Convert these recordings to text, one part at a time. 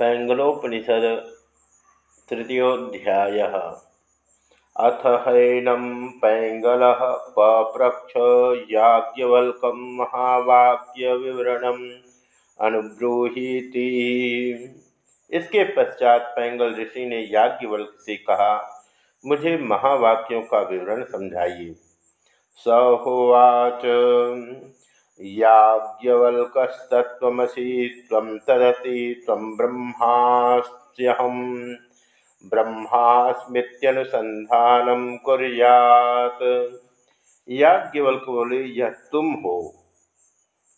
पैंगलोपनिषद तृतीयोध्याय अथ हैनम पैंगल पप्रक्ष याज्ञवल्क महावाक्य विवरण अनुब्रूहीति। इसके पश्चात पैंगल ऋषि ने याज्ञवल्क से कहा, मुझे महावाक्यों का विवरण समझाइए। सहोवाच याज्ञवल्कस्तत्त्वमसि त्वं तदसि त्वं ब्रह्मास्म्यहं। ब्रह्मास्मित्यनुसंधानं कुर्यात्। याज्ञवल्क बोले यह तुम हो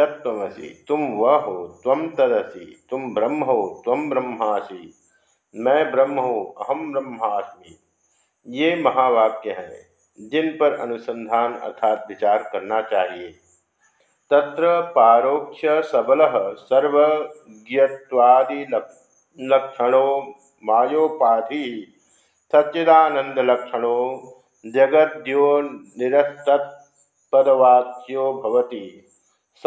तत्वमसि तुम वह हो, त्वं तदसि तुम ब्रह्म हो, त्वं ब्रह्मासि, मैं ब्रह्म हो अहम ब्रह्मास्मि। ये महावाक्य हैं, जिन पर अनुसंधान अर्थात विचार करना चाहिए। तत्र पारोक्ष सबल सर्वज्ञत्वादिलक्षणो मायोपाधि सच्चिदानंदलक्षणो जगद्यो निरस्तत्पदवाच्यो भवति। स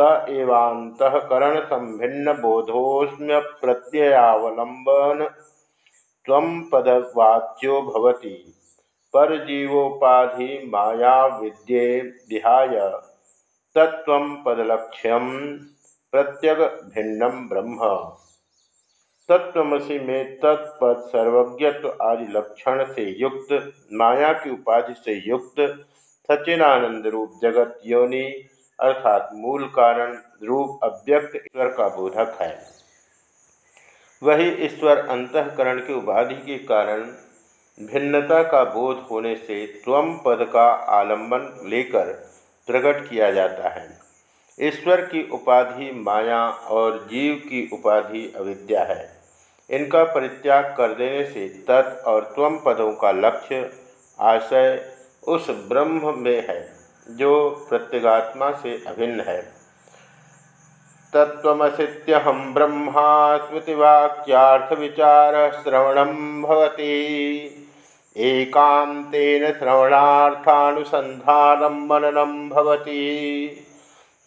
प्रत्ययावलंबन त्वं पदवाच्यो परजीवोपाधि माया विद्ये विहाय। तत्व पदलक्ष्यम प्रत्यग भिन्नम ब्रह्म। तत्वमसी में तत्पद सर्वज्ञत्व आदि लक्षण से युक्त, माया की उपाधि से युक्त सचिनानंद रूप जगत योनि, अर्थात मूल कारण रूप अव्यक्त ईश्वर का बोधक है। वही ईश्वर अंतकरण की उपाधि के कारण भिन्नता का बोध होने से त्वम पद का आलंबन लेकर प्रकट किया जाता है। ईश्वर की उपाधि, माया और जीव की उपाधि अविद्या है। इनका परित्याग कर देने से तत् और त्वम पदों का लक्ष्य, आशय उस ब्रह्म में है, जो प्रत्यगात्मा से अभिन्न है। तत्वमसीत्यहम ब्रह्मा स्मृतिवाक्यार्थ विचार श्रवणम भवती। एकांतेन श्रवणार्थानुसंधानं मननं भवति।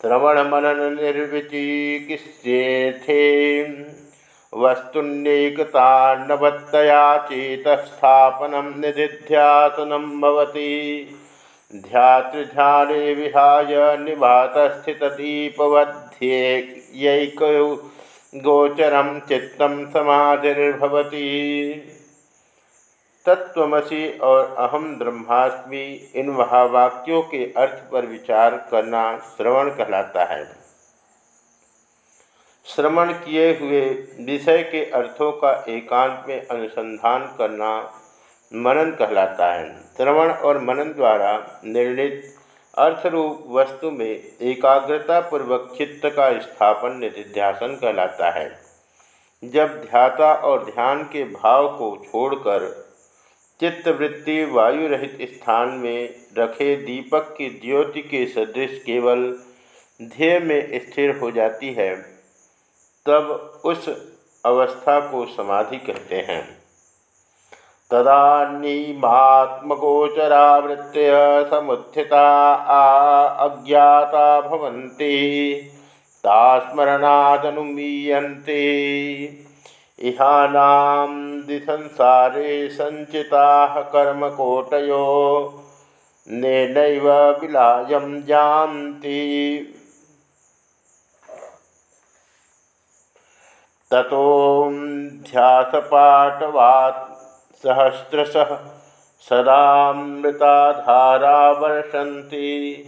श्रवणमनननिर्विचिकित्स्येथे वस्तुन्येकतान्नवत्तया चेतस्थापनं निधिध्यासनं भवति। ध्यातृध्याने विहाय निवातस्थितदीपवध्यैक गोचरं चित्तं समाधिर्भवति। तत्वमसी और अहम ब्रह्मास्मि इन महावाक्यों के अर्थ पर विचार करना श्रवण कहलाता है। श्रवण किए हुए विषय के अर्थों का एकांत में अनुसंधान करना मनन कहलाता है। श्रवण और मनन द्वारा निर्णित अर्थरूप वस्तु में एकाग्रता पूर्वक चित्त का स्थापन निधिध्यासन कहलाता है। जब ध्याता और ध्यान के भाव को छोड़कर चित्तवृत्ति वायु रहित स्थान में रखे दीपक की ज्योति के सदृश केवल ध्येय में स्थिर हो जाती है। तब उस अवस्था को समाधि कहते हैं। तदात्मगोचरावृत्य समुत्थिता आ अज्ञाता भवन्ति। तास्मरणादनुमीयन्ते इहानां दिसंसारे सञ्चिता कर्मकोटयो। नेनैव विलायं जानति ततोऽध्यासपाठवात् सहस्रशः सदामृताधारा वर्षन्ति।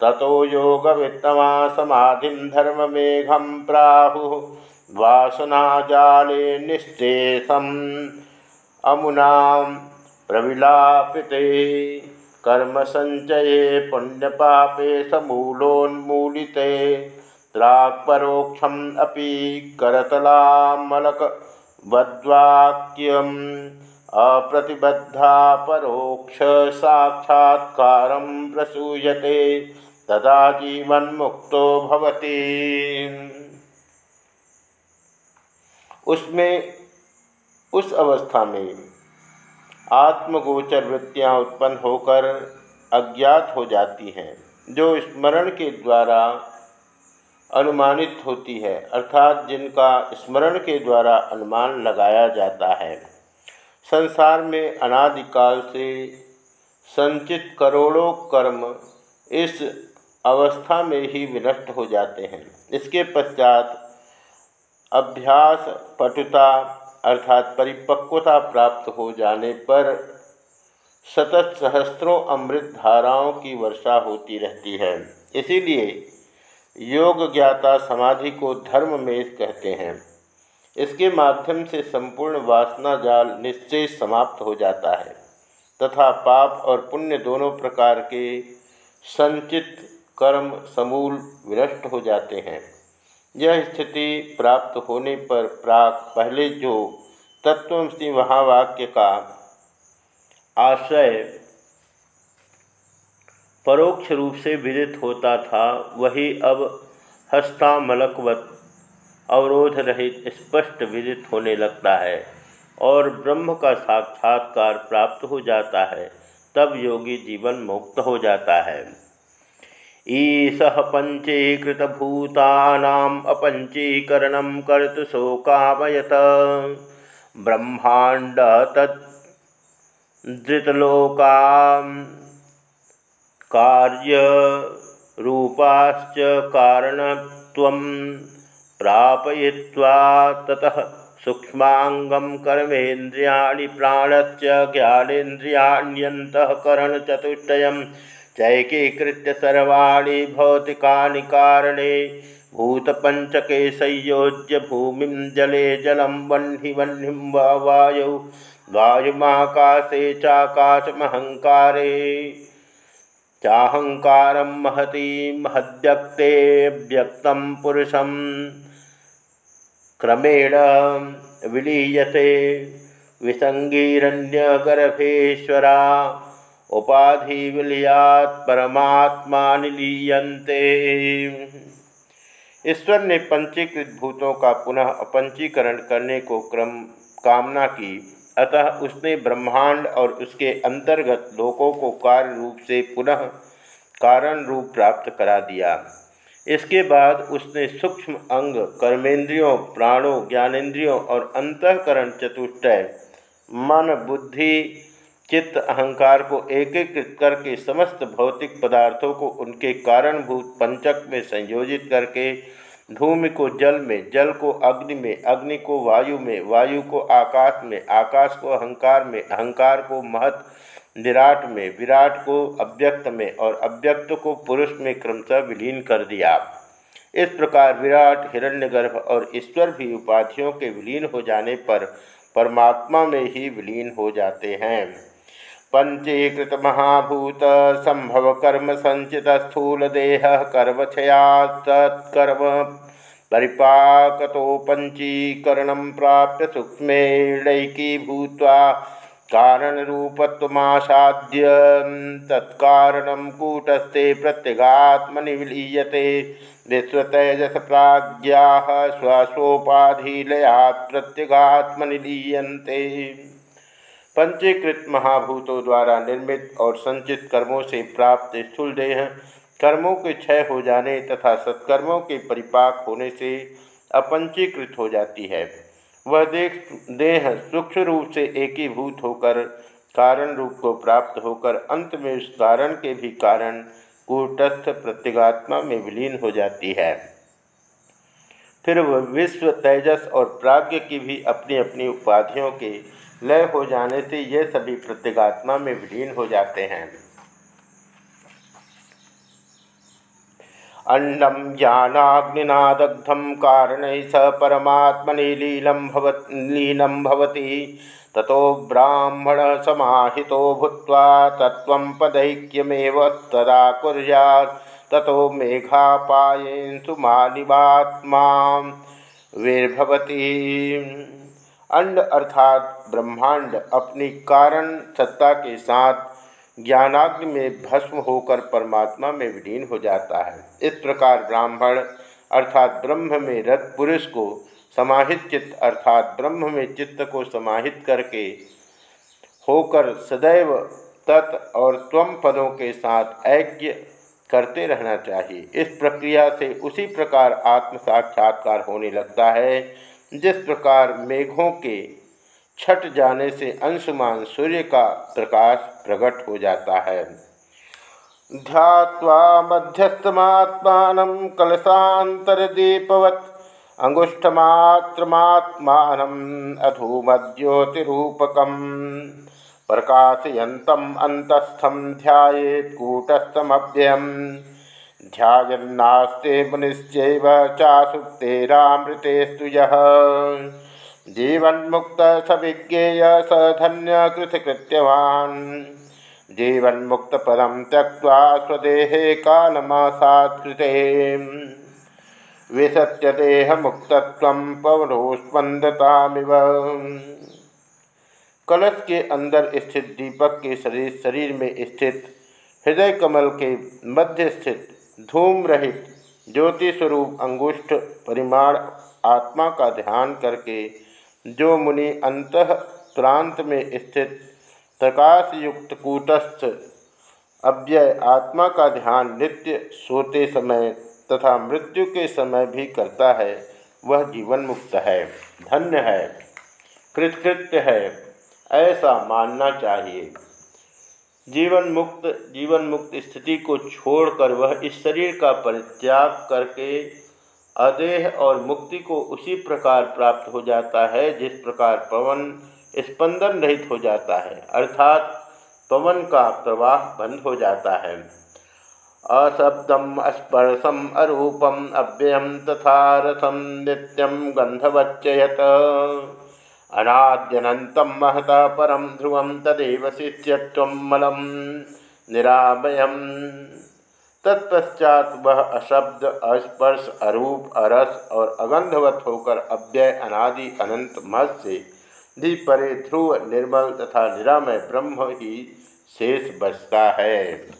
ततो योगवित्तमा समाधिं धर्ममेघं प्राहुः। वासनाजाले निश्चेषम अमुना प्रविलापिते। कर्म संचये पुण्यपापे समूलोन्मूलिते। त्राक्परोक्षम अपि करतलामलक वद्वाक्यम। अप्रतिबद्धा परोक्ष साक्षात्कार प्रसूयते। तदा जीवन्मुक्तो भवति। उसमें, उस अवस्था में आत्मगोचर वृत्तियाँ उत्पन्न होकर अज्ञात हो जाती हैं, जो स्मरण के द्वारा अनुमानित होती है, अर्थात जिनका स्मरण के द्वारा अनुमान लगाया जाता है। संसार में अनादिकाल से संचित करोड़ों कर्म इस अवस्था में ही विनष्ट हो जाते हैं। इसके पश्चात अभ्यास, पटुता अर्थात परिपक्वता प्राप्त हो जाने पर सतत सहस्त्रों अमृत धाराओं की वर्षा होती रहती है। इसीलिए योग ज्ञाता समाधि को धर्म में कहते हैं। इसके माध्यम से संपूर्ण वासना जाल निश्चय समाप्त हो जाता है तथा पाप और पुण्य दोनों प्रकार के संचित कर्म समूल विनष्ट हो जाते हैं। यह स्थिति प्राप्त होने पर प्राक पहले जो तत्वमसी महावाक्य का आशय परोक्ष रूप से विदित होता था, वही अब हस्तामलकवत अवरोध रहित स्पष्ट विदित होने लगता है और ब्रह्म का साक्षात्कार प्राप्त हो जाता है, तब योगी जीवन मुक्त हो जाता है। ईश पंचीकृतभूतानाम अपंचीकरण कर्तुशोकामयत ब्रह्मांड तद्धृतलोका कार्य रूपाश्च कारणत्वं प्रापयित्वा ततः सूक्ष्मांगम कर्मेन्द्रियाणि ज्ञानेन्द्रियाण्यन्तःकरणचतुष्टयं चैकीकृत्य सर्वाणि भौतिकानि कारणे भूतपञ्चके संयोज्य भूमिं जले जलं वह्नि वह्निं वायौ वायुमाकाशे चाकाशमहङ्कारे। चाहङ्कारं महती महद्यक्ते व्यक्तं पुरुषम् क्रमेण विलीयते विसंगीरण्यगर्भेश्वरा उपाधि विलियात परमात्मा निलीयते ईश्वर ने पंचीकृत भूतों का पुनः अपंचीकरण करने को क्रम, कामना की। अतः उसने ब्रह्मांड और उसके अंतर्गत लोकों को कार्य रूप से पुनः कारण रूप प्राप्त करा दिया। इसके बाद उसने सूक्ष्म अंग, कर्मेंद्रियों, प्राणों ज्ञानेन्द्रियों और अंतकरण चतुष्टय, मन, बुद्धि चित्त अहंकार को एकीकृत करके समस्त भौतिक पदार्थों को उनके कारणभूत पंचक में संयोजित करके, भूमि को जल में, जल को अग्नि में, अग्नि को वायु में, वायु को आकाश में, आकाश को अहंकार में, अहंकार को महत विराट में, विराट को अव्यक्त में और अव्यक्त को पुरुष में क्रमशः विलीन कर दिया। इस प्रकार विराट, हिरण्यगर्भ और ईश्वर भी उपाधियों के विलीन हो जाने पर परमात्मा में ही विलीन हो जाते हैं। पंचीकृत महाभूत संभव कर्म संचित स्थूल देह कर्म तत्कर्म परिपाक पंचीकरण प्राप्त सूक्ष्मेकी भूत्वा कारण रूपत्वमासाद्य तत्कारण कूटस्थे प्रत्यगात्मनि विलीयते विश्वतेजस प्राज्ञा श्वासोपाधिलयात् प्रत्यगात्मनि लीयन्ते पंचीकृत महाभूतों द्वारा निर्मित और संचित कर्मों से प्राप्त स्थूल देह, कर्मों के क्षय हो जाने तथा सत्कर्मों के परिपाक होने से अपंचीकृत हो जाती है। वह देख देह सूक्ष्म रूप से एकीभूत होकर कारण रूप को प्राप्त होकर अंत में उस कारण के भी कारण कूटस्थ प्रत्यगात्मा में विलीन हो जाती है। फिर वह विश्व तेजस और प्राग्ञ की भी अपनी अपनी उपाधियों के लय हो जाने से ये सभी प्रत्यगात्मा में विलीन हो जाते हैं। अंडम ज्ञानाग्निना दग्धम कारण स परमात्मनि लीलं भवत् लीनं भवति। ततो ब्राह्मण समाहितो भूत्वा तत्त्वं पदैक्यमेव तदा कुर्यात्। ततो मेघापायेन सुमानिवात्मा वीर्भवती। अंड अर्थात ब्रह्मांड अपनी कारण सत्ता के साथ ज्ञानाग्नि में भस्म होकर परमात्मा में विलीन हो जाता है। इस प्रकार ब्राह्मण अर्थात ब्रह्म में रथ पुरुष को समाहित चित्त अर्थात ब्रह्म में चित्त को समाहित करके होकर सदैव तत् और त्वम पदों के साथ ऐक्य करते रहना चाहिए। इस प्रक्रिया से उसी प्रकार आत्म साक्षात्कार होने लगता है। जिस प्रकार मेघों के छट जाने से अंशुमान सूर्य का प्रकाश प्रकट हो जाता है। ध्यात्वा मध्यस्थमात्मान कलशातरदीपवत्, अंगुष्ठमात्रमात्मान अधूमज्योतिरूपकम। प्रकाशयन्तम् अंतस्थम ध्यायेत् कूटस्थमव्ययम् ध्यान्नास्ते मुनिश्चैव चासुप्तेरामृतेस्तु यः। जीवन्मुक्त स विज्ञेय स धन्यकृतकृत्यवान्। जीवन्मुक्तपदं त्यक्त्वा स्वदेहे कालमासात्कृते विसत्यदेहमुक्तत्वं पवनोस्पन्दतामिव। कलश के अंदर स्थित दीपक के शरीर शरीर में स्थित हृदय कमल के मध्य स्थित धूम रहित ज्योति स्वरूप अंगुष्ठ, परिमाण, आत्मा का ध्यान करके जो मुनि अंत प्रांत में स्थित प्रकाश युक्त कूटस्थ अव्यय आत्मा का ध्यान नित्य सोते समय तथा मृत्यु के समय भी करता है, वह जीवन मुक्त है। धन्य है, कृतकृत्य है, ऐसा मानना चाहिए। जीवन मुक्त जीवन मुक्त स्थिति को छोड़कर वह इस शरीर का परित्याग करके अदेह और मुक्ति को उसी प्रकार प्राप्त हो जाता है, जिस प्रकार पवन स्पंदन रहित हो जाता है। अर्थात पवन का प्रवाह बंद हो जाता है। अशब्दम स्पर्शम अरूपम अव्ययम तथा रसम नित्यम गंधवच्चयत अनाद्यनन्तं महता परम ध्रुव तदेव शिष्यत्वमलम निरामयम। तत्पश्चात वह अशब्द, अस्पर्श, अरूप, अरस और अगंधवत होकर अव्यय, अनादि, अनंत मत से परे ध्रुव, निर्मल तथा निरामय ब्रह्म ही शेष बचता है।